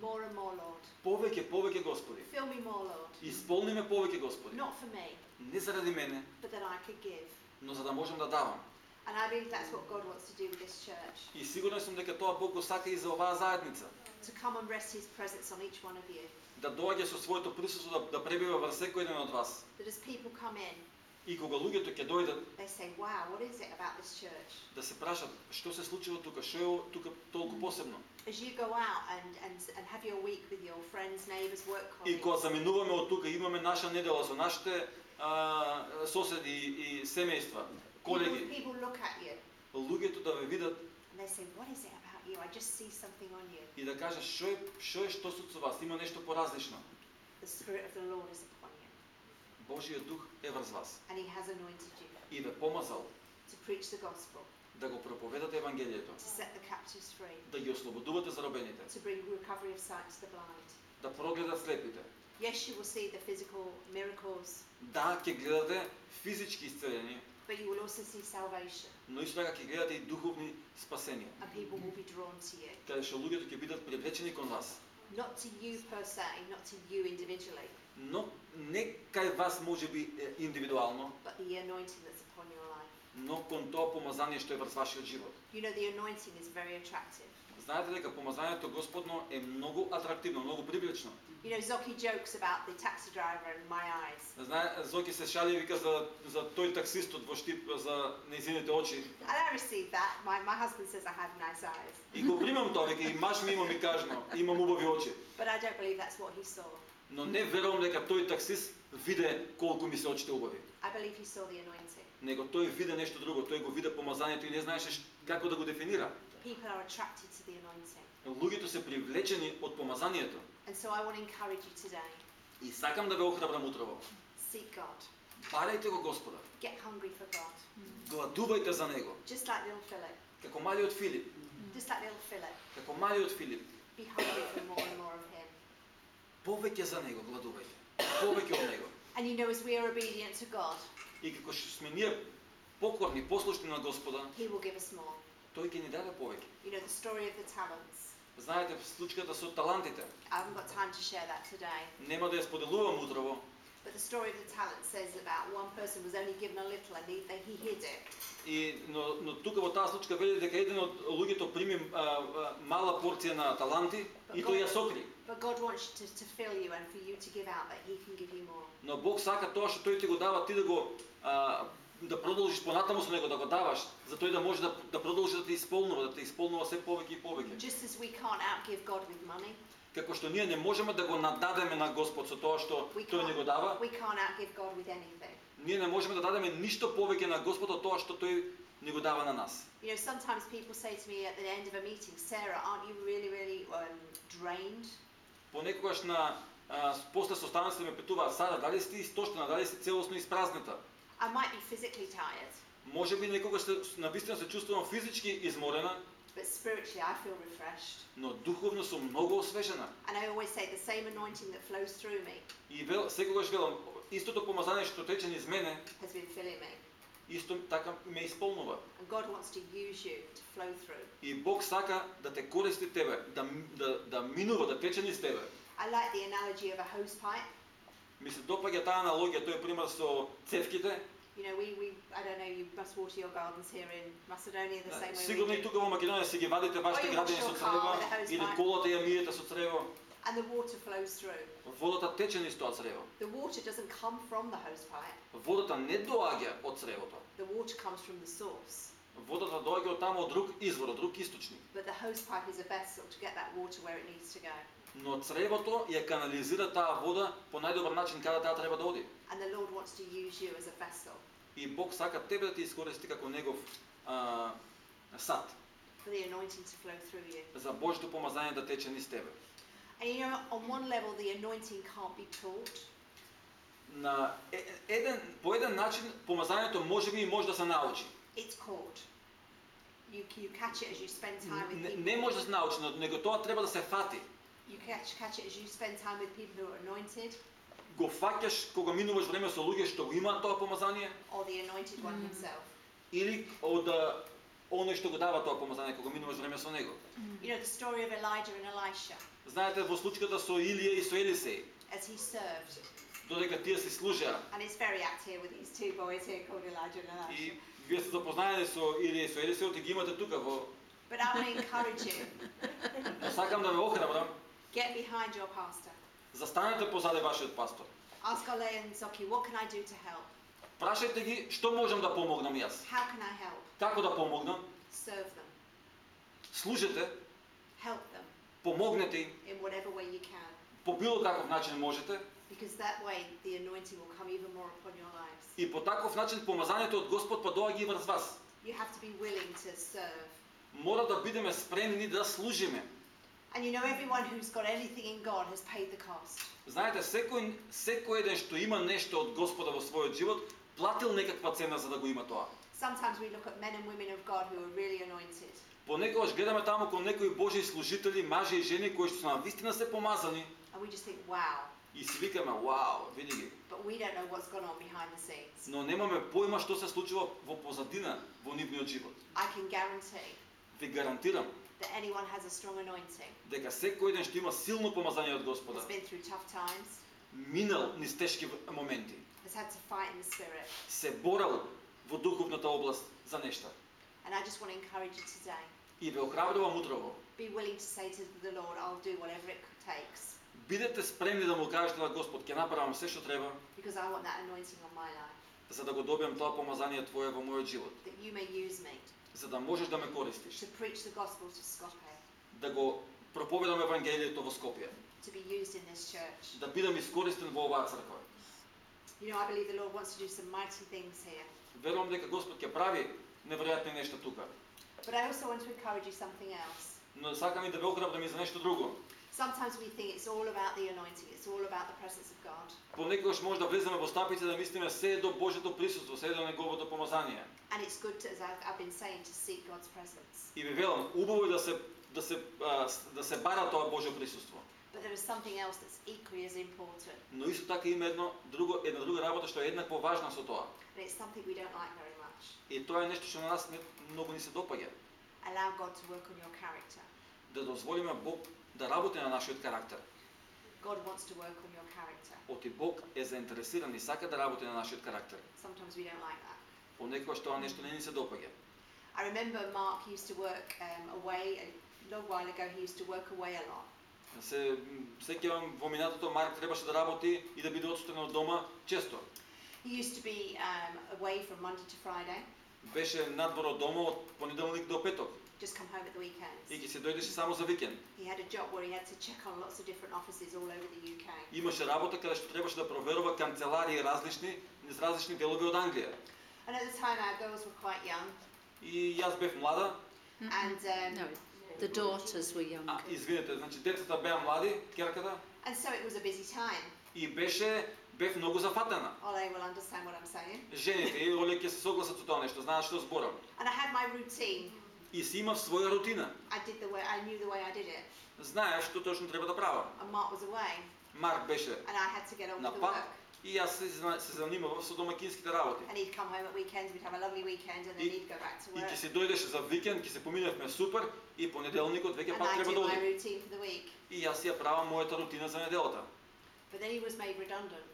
More and more, Lord. Повеќе, повеќе, Господи. Fill me more, Lord. Исполни ме повеќе, Господи. Not for me, Не заради мене, but that I could give. но за да можам да давам. And I believe that's what God wants to do with this church. И сигурен сум дека тоа Бог го сака и за оваа заедница. To come and rest His presence on each one of you. да доаѓа со своето присуство да, да пребива врз секој еден од вас. That as people come in, И кога луѓето ќе дојдат they say, wow, what is it about this church? да се прашат што се случило тука, што е тука толку посебно. As you go out and, and, and have your week with your friends, neighbours, work И кога заминуваме од тука, имаме наша недела со нашите а, соседи и семејства, колеги, people look at you луѓето да ве видат and they say, what is it about you? I just see something on you. и да кажат што е што е што се со вас, има нешто поразлично. The Spirit of the Lord is. Божиот дух е врз вас And He has anointed you и ве помазал to preach the gospel, да го проповедате евангелието, to set the captives free, да ги ослободувате заробените, to bring recovery of sight to the blind. да прогледат слепите. Yes, you will see the physical miracles, Да, ќе гледате физички исцелени, but you will also see salvation, но исто така ќе гледате и духовни спасенија, and people will be drawn to you. каде што луѓето ќе бидат привлечени кон вас. Not to you per se, not to you individually, Но не кај вас може би индивидуално, но кон тоа помазание што е врз вашиот живот. You know, the anointing is very attractive. Знаете дека помазанието Господно е многу атрактивно, многу привлечно. You know, Zoki jokes about the taxi driver and my eyes. Знае, Зоки се шали и вика за, за тој таксистот во Штип за нејзините очи. And I received that. My, my husband says I have nice eyes, И го примам тоа, вика и маш ми има ми кажно, имам убави очи. but I don't believe that's what he saw. Но не верувам дека тој таксист виде колку ми се очите убави. I believe he saw the anointing. Него тој виде нешто друго, тој го виде помазанието и не знаеше како да го дефинира. People are attracted to the anointing. Луѓето се привлечени од помазанието. And so I want to encourage you today И сакам да ве охрабрам утрово. seek God, Барајте го Господа. get hungry for God. Гладувајте за него. Just like little Philip. Како малиот Филип. Just like little Philip. Како малиот Филип. Be hungry for more and more of Him. Повеќе за него гладувајте. Повеќе од него. And you know, as we are obedient to God, И како што сме ние покорни, послушни на Господа, He will give us more. тој ќе ни даде повеќе. You know, the story of the talents. Знаете случката со талантите. I haven't got time to share that today. Нема да ја споделувам утрово, But the story of the talents says about one person was only given a little and he, he hid it. И, но, но тука во таа случка вели дека еден од луѓето прими а, а, мала порција на таланти и тој ја сокри. But God wants to, to fill you and for you to give out that He can give you more. Но Бог сака тоа што тој ти го дава ти да го а, да продолжиш понатаму со него да го даваш, за тој да може да да продолжи да те исполнува, да те исполнува се повеќе и повеќе. Just as we can't outgive God with money, Како што ние не можеме да го нададеме на Господ со тоа што we тој ни го can't, дава, we can't outgive God with anything. ние не можеме да дадеме ништо повеќе на Господ од тоа што тој ни го дава на нас. You know, sometimes people say to me at the end of a meeting, Sarah, aren't you really, really um, drained? Понекогаш на а, после состаноците ме питуваат, Сара, дали си ти истоштена, дали си целосно испразнета? I might be physically tired, Може би некогаш се, навистина се чувствувам физички изморена, but spiritually I feel refreshed. но духовно сум многу освежена. And I always say the same anointing that flows through me И вел, секогаш велам, истото помазание што тече низ мене, has been filling me. Исто така ме исполнува. God wants to use you to flow through. И Бог сака да те користи тебе, да, да, да минува, да тече низ тебе. I like the analogy of a hose pipe. Ми се допаѓа таа аналогија, тој пример со цевките. You know, we, we I don't know, you must water your gardens here in Macedonia the same way Сигурно и тука во Македонија си ги вадите вашите градини со црево, или колата ја миете со црево. And the water flows through. Водата тече низ тоа црево. The water doesn't come from the hose pipe. Водата не доаѓа од цревото. The water comes from the source. Водата доаѓа од таму од друг извор, од друг источник. But the hose pipe is a vessel to get that water where it needs to go. Но цревото ја канализира таа вода по најдобар начин каде таа треба да оди. And the Lord wants to use you as a vessel И Бог сака тебе да ти искористи како негов а, сад, for the anointing to flow through you. за Божјото помазание да тече низ тебе. And you know, on one level, the anointing can't be taught. На еден, по еден начин помазанието може би и може да се научи. It's caught. You, you catch it as you spend time with people. не може да се научи, но него тоа треба да се фати. You catch, catch it as you spend time with people who are anointed Го фаќаш кога минуваш време со луѓе што го имаат тоа помазание or the anointed one himself. или од оној што го дава тоа помазание кога минуваш време со него. You know, the story of Elijah and Elisha Знаете во случката со Илија и со Елисеј, as he served. додека тие се служеа And it's very apt here with these two boys here called Elijah and Elisha. и вие сте запознаени со Илија и со Елисеј, и ги имате тука во But I want to encourage you Но сакам да ве охрабрам, get behind your pastor. Застанете позади вашиот пастор. Ask Ole and Zoki, what can I do to help? Прашајте ги што можам да помогнам јас. How can I help? Како да помогнам? Serve them. Служете, Help them помогнете им in whatever way you can. по било каков начин можете Because that way the anointing will come even more upon your lives. и по таков начин помазанието од Господ па доаѓа и врз вас. You have to be willing to serve. Мора да бидеме спремни да служиме. And you know, everyone who's got anything in God has paid the cost. Знаете, секој, секој еден што има нешто од Господа во својот живот, платил некаква цена за да го има тоа. Sometimes we look at men and women of God who are really anointed. Понекогаш гледаме таму кон некои Божји служители, мажи и жени кои што се навистина се помазани And we just think, wow. и си викаме, вау, види ги. But we don't know what's gone on behind the scenes. Но немаме појма што се случува во позадина во нивниот живот. I can guarantee Ви гарантирам that anyone has a strong anointing, дека секој еден што има силно помазание од Господа, been through tough times, минал низ тешки моменти, had to fight in the spirit. се борел во духовната област за нешта. And I just want to encourage you today И ве охрабрувам утрово. be willing to say to the Lord, I'll do whatever it takes Бидете спремни да му кажете на Господ, ќе направам се што треба, because I want that anointing on my life, за да го добиам тоа помазание Твое во мојот живот. that you may use me За да можеш да ме користиш. to preach the gospel to Skopje, Да го проповедам Евангелието во Скопје. to be used in this church. Да бидам искористен во оваа црква. You know, I believe the Lord wants to do some mighty things here. Верувам дека Господ ќе прави неверојатни нешта тука. But I also want to encourage you something else. Но сакам и да ве охрабрам и за нешто друго. Sometimes we think it's all about the anointing, it's all about the presence of God. Понекогаш може да влеземе во стапици да мислиме се е до Божјото присуство, се е до неговото помазание. And it's good, to, as I've, I've been saying, to seek God's presence. И ви велам, убаво е да се да се а, с- да се бара тоа Божјо присуство. But there is something else that's equally as important, Но исто така има едно друго една друга работа што е еднакво важна со тоа. and it's something we don't like very much. И тоа е нешто што на нас не, многу ни се допаѓа. Allow God to work on your character. Да дозволиме Бог да работи на нашиот карактер. God wants to work on your character. Оти Бог е заинтересиран и сака да работи на нашиот карактер. Sometimes we don't like that. Понекогаш тоа нешто не ни се допаѓа. I remember Mark used to work um, away, a long while ago, he used to work away a lot. Се сеќавам во минатото Марк требаше да работи и да биде отсутен од дома често. He used to be um, away from Monday to Friday, Беше надвор од дома од понеделник до петок just come home at the weekends. и ќе се дојдеше само за викенд. He had a job where he had to check on lots of different offices all over the UK. Имаше работа каде што требаше да проверува канцеларии различни низ различни делови од Англија. And at the time, our girls were quite young, И јас бев млада, and um, No, the daughters were young. а, извинете, значи децата беа млади, керката, and so it was a busy time. и беше бев многу зафатена. Ole will understand what I'm saying. Жените и Оле ќе се согласат со тоа нешто, знаат што зборам. And I had my routine. И си имав своја рутина. I did the way I knew the way I did it. Знаеш што точно треба да правам. And Mark was away, Марк беше and I had to get on на with the пат work. И јас се, се занимавав со домакинските работи. And he'd come home at weekends. We'd have a lovely weekend, and then И- he'd go back to И work. ќе се дојдеше за викенд, ќе се поминавме супер и понеделникот веќе пак треба да week. И јас ја правам мојата рутина за неделата. But then he was made redundant.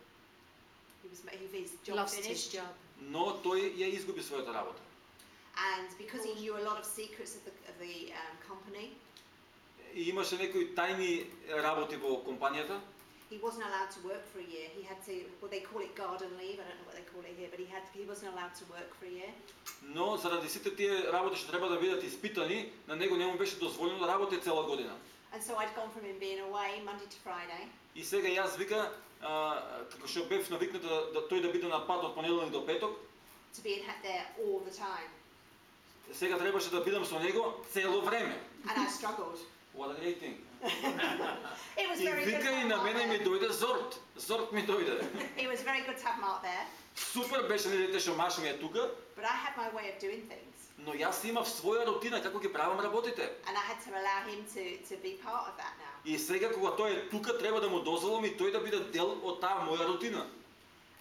He was ma- he, his job Lost his finished, job. Но тој ја изгуби својата работа. and because he knew a lot of secrets of the of the um, company, И имаше некои тајни работи во компанијата, he wasn't allowed to work for a year. He had to, well, they call it garden leave. I don't know what they call it here, but he had he wasn't allowed to work for a year. но заради сите тие работи што треба да бидат испитани, на него не му беше дозволено да работи цела година. And so I'd gone from him being away Monday to Friday, И сега јас вика, а, како што бев навикнат да, да тој да биде на пат од понеделник до петок, to being ha- there all the time, сега требаше да бидам со него цело време. and I struggled. What a great thing. It was very good. Вика и на мене ми дојде зорт. Зорт ми дојде. It was very good to have Mark there, Супер беше не дете што маш ми е тука, but I had my way of doing things, но јас имав своја рутина како ги правам работите. and I had to allow him to to be part of that now. И сега кога тој е тука, треба да му дозволам и тој да биде дел од таа моја рутина.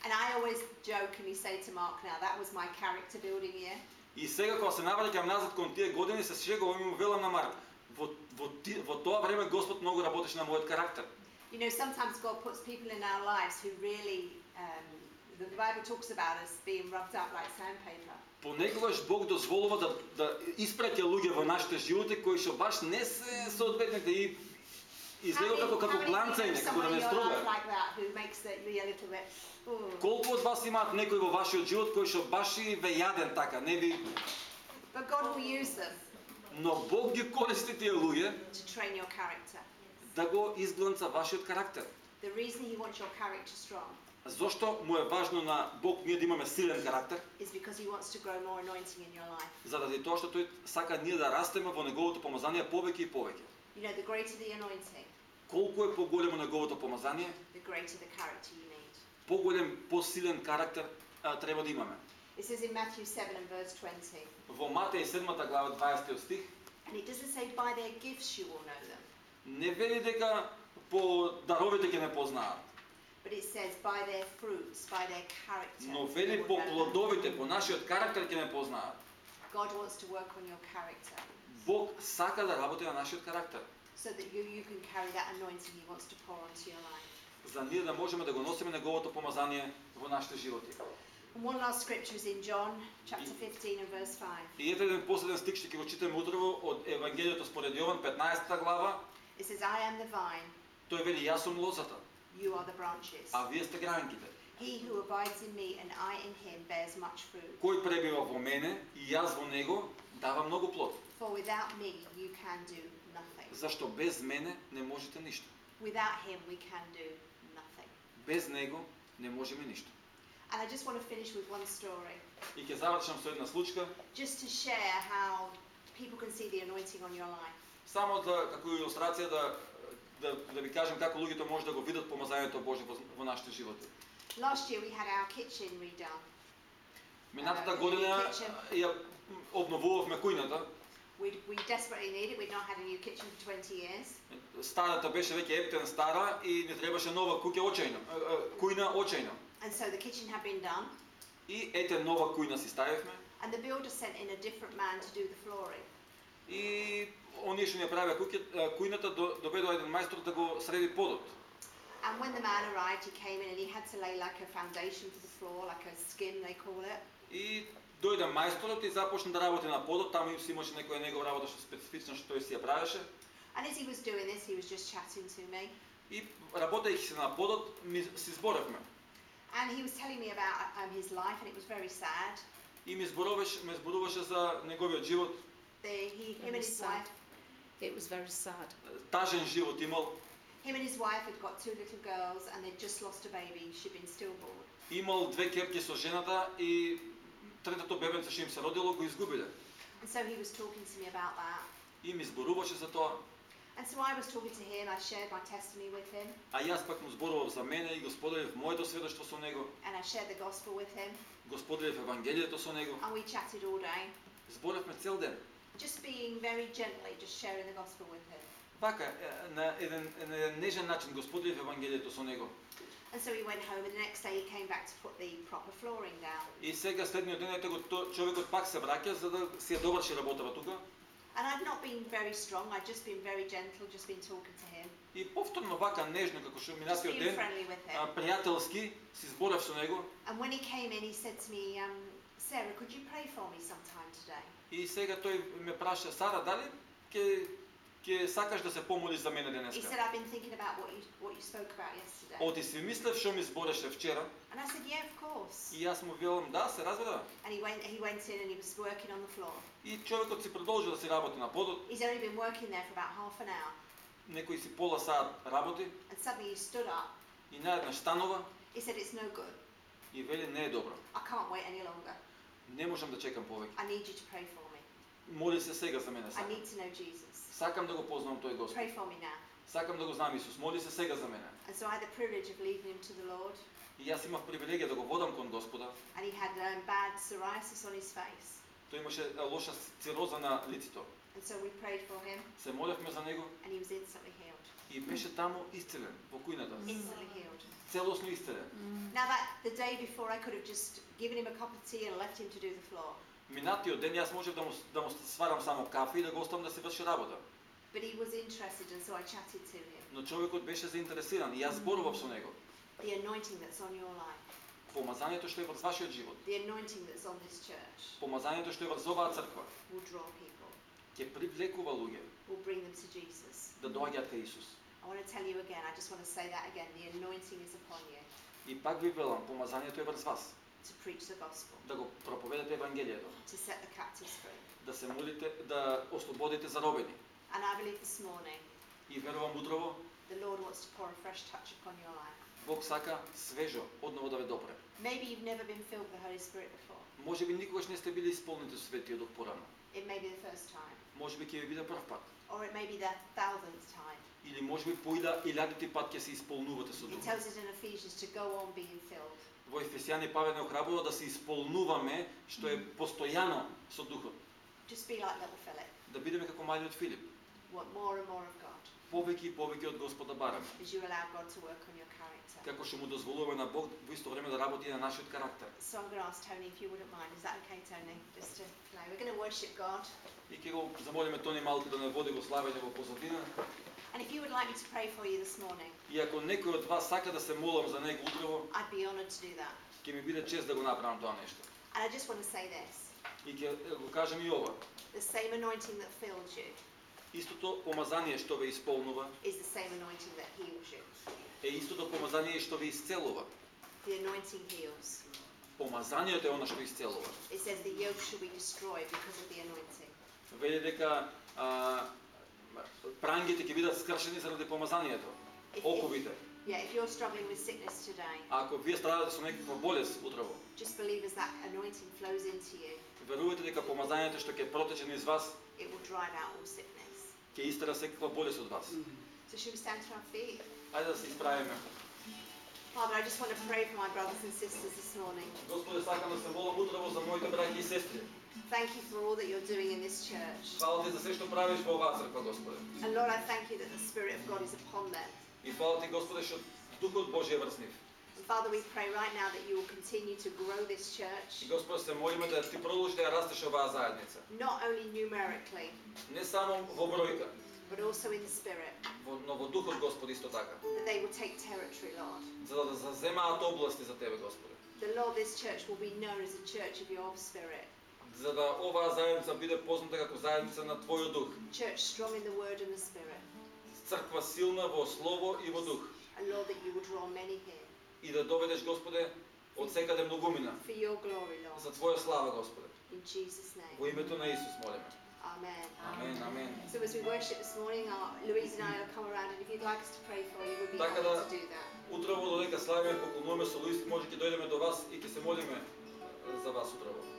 And I always jokingly say to Mark now, that was my character building year. И сега кога се навраќам назад кон тие години, се шегувам и му велам на Марк. Во, во, ти, во тоа време Господ многу работеше на мојот карактер. You know, sometimes God puts people in our lives who really, um, the Bible talks about us being rubbed up like sandpaper. Понекогаш Бог дозволува да, да испраќа луѓе во нашите животи кои што баш не се соодветните и изгледа како како гланцање, како да не струва. Колку од вас имаат некој во вашиот живот кој што баш и ве јаден така, не ви But God will use them но Бог ги користи тие луѓе да го изгланца вашиот карактер. The reason He wants your character strong Зошто му е важно на Бог ние да имаме силен карактер? is because He wants to grow more anointing in your life. Заради тоа што тој сака ние да растеме во неговото помазание повеќе и повеќе. You know, the greater the anointing, Колку е поголемо неговото помазание, the greater the character you need. поголем, посилен карактер а, треба да имаме. It says in Matthew 7 and verse 20, Во Матеј 7 глава 20 стих and it doesn't say by their gifts you will know them, не вели дека по даровите ќе не познаат, but it says by their fruits, by their character. но вели по плодовите, по нашиот карактер ќе не познаат. God wants to work on your character Бог сака да работи на нашиот карактер, so that you, you can carry that anointing He wants to pour onto your life. за ние да можеме да го носиме неговото помазание во нашите животи. And one last scripture is in John chapter 15 and verse 5. И ете еден последен стих што ќе го читаме утрово од Евангелието според Јован 15 глава. It says, I am the vine, Тој вели јас сум лозата, you are the branches. а вие сте гранките. He who abides in me and I in him bears much fruit. Кој пребива во мене и јас во него, дава многу плод. For without me you can do nothing. Зашто без мене не можете ништо. Without him we can do nothing. Без него не можеме ништо. And I just want to finish with one story, И ќе завршам со една случка, just to share how people can see the anointing on your life. само да како илустрација да да, да ви кажем како луѓето може да го видат помазанието Божие во, во нашите животи. Last year we had our kitchen redone. Минатата А, година ја обновувавме кујната. We, we desperately need it. We'd not had a new kitchen for 20 years. Старата беше веќе ептен стара и не требаше нова куќа очајно, е, е, кујна очајно. And so the kitchen had been done. И ете нова кујна си ставивме And the builder sent in a different man to do the flooring. и оние што ни ја правеа куќа, е, кујната до- доведоа еден мајстор да го среди подот. And when the man arrived, he came in and he had to lay like a foundation for the floor, like a skim they call it. И дојде мајсторот и започна да работи на подот, таму си имаше некоја негова работа што специфична што тој си ја правеше. And as he was doing this, he was just chatting to me. И работејќи се на подот, ми си зборевме. And he was telling me about um, his life, and it was very sad. И ми зборуваше, ме зборуваше за неговиот живот, The, he, him and his sad. wife, It was very sad. тажен живот имал. him and his wife had got two little girls, and they'd just lost a baby. She'd been stillborn. Имал две кепки со жената и третото бебенце што им се родило го изгубиле. And so he was talking to me about that. И ми зборуваше за тоа. And so I was talking to him, I shared my testimony with him, А јас пак му зборував за мене и го споделив моето сведоштво со него, and I shared the gospel with him, го споделив Евангелието со него. and we chatted all day, Зборевме цел ден. just being very gently, just sharing the gospel with him. Вака, е, на еден, на еден нежен начин го споделив Евангелието со него. And so he went home, and the next day he came back to put the proper flooring down. И сега следниот ден ете го то- човекот пак се враќа за да си ја доврши работава тука. And I've not been very strong, I've just been very gentle, just been talking to him, И повторно вака нежно како што just минатиот being ден, friendly with а, him. пријателски си зборев со него And when he came in, he said to me, um, Sarah, could you pray for me sometime today? и сега тој ме праша Сара дали ќе ќе сакаш да се помолиш за мене He денеска. said, I've been thinking about what you, what you spoke about yesterday. Оти си мислев што ми збореше вчера And I said, yeah, of course. и јас му велам да, се разбира. And he went, he went in and he was working on the floor. И човекот си продолжи да си работи на подот, He's only been working there for about half an hour. некој си пола саат работи And suddenly he stood up. и наеднаш станува He said, it's no good. и вели не е добро. I can't wait any longer. Не можам да чекам повеќе. I need you to pray for me. Моли се сега за мене I сакам. need to know Jesus. Сакам да го познам тој Господ. Pray for me now. Сакам да го знам Исус. Моли се сега за мене. And so I had the privilege of leading him to the Lord. И јас имав привилегија да го водам кон Господа. And he had um, bad psoriasis on his face. Тој имаше лоша цироза на лицето. And so we prayed for him Се молевме за него and he was instantly healed. и беше таму исцелен во кујната. Instantly healed. Целосно исцелен. Now that the day before I could have just given him a cup of tea and left him to do the floor. Минатиот ден јас можев да му да му сварам само кафе и да го оставам да се врши работа. But he was interested and so I chatted to him. Но човекот беше заинтересиран и јас зборував со него. The anointing that's on your life. Помазанието што е врз вашиот живот, The anointing that's on this church помазанието што е врз оваа црква, will draw people. ќе привлекува луѓе Will bring them to Jesus. да доаѓаат кај Исус. I want to tell you again, I just want to say that again. The anointing is upon you И пак ви велам, помазанието е врз вас. To preach the gospel, Да го проповедате Евангелието, to set the captives free. да се молите, да ослободите заробени. And I believe this morning И верувам утрово, the Lord wants to pour a fresh touch upon your life. Бог сака свежо одново да ве допре. Maybe you've never been filled with the Holy Spirit before. Може би никогаш не сте били исполнети со Светиот Дух порано. It may be the first time, Може би ќе ви биде прв пат. or it may be the thousandth time. Или може би поида илјадити пат ќе се исполнувате со It Дух. tells us in Ephesians to go on being filled. Во Ефесијани Павел не охрабрува да се исполнуваме што е постојано со Духот. Just be like little Philip. Да бидеме како малиот Филип. Want more and more of God Повеќе и повеќе од Господа бараме. as you allow God to work on your character. Како што му дозволуваме на Бог во исто време да работи на нашиот карактер. So I'm going to ask Tony if you wouldn't mind. Is that okay, Tony? Just to play. We're going to worship God. И ќе го замолиме Тони малку да не води во славење во позадина. And if you would like me to pray for you this morning, И ако некој од вас сака да се молам за него утрово, I'd be honoured to do that. ќе ми биде чест да го направам тоа нешто. And I just want to say this. И ќе го кажем и ова. The same anointing that filled you Истото помазание што ве исполнува is the same anointing that heals you. е истото помазание што ве исцелува. The anointing heals. Помазанието е она што исцелува. It says the yoke shall be destroyed because of the anointing. Вели дека а, прангите ќе бидат скршени заради помазанието. Оковите. yeah, if you're struggling with sickness today, ако вие страдате со некаква болест утрово, just believe as that anointing flows into you, верувате дека помазанието што ќе протече низ вас it will drive out all sickness. ќе истера секаква болест од вас. So should we stand to our feet? Ајде да се исправиме. Father, I just want to pray for my brothers and sisters this morning. Господе, сакам да се молам утрово за моите браќи и сестри. Thank you for all that you're doing in this church. Фала ти за се што правиш во оваа црква, Господе. And Lord, I thank you that the Spirit of God is upon them. И фала ти, Господе, што Духот Божји е врз нив. And Father, we pray right now that you will continue to grow this И church, Господе, се молиме да ти продолжиш да ја растеш оваа заедница. not only numerically, Не само во бројка, but also in the Spirit, во, но во Духот, Господи, исто така. that they will take territory, Lord. За да заземаат области за Тебе, Господи. The Lord, this church will be known as a church of your Spirit, За да оваа заедница биде позната како заедница на Твојот Дух. church strong in the Word and the Spirit. Црква силна во Слово и во Дух. And Lord, that you draw many here И да доведеш, Господе, од секаде многумина. for your glory, Lord. За Твоја слава, Господе. In Jesus' Во name. името на Исус молиме. Amen. Амен, амен. So as we worship this morning, our, Louise and I will come around, and if you'd like us to pray for you, we'd be Така happy да- to do that. Утрово додека славиме, поколнуваме со Луис, може ќе дојдеме до вас и ќе се молиме за вас утрово.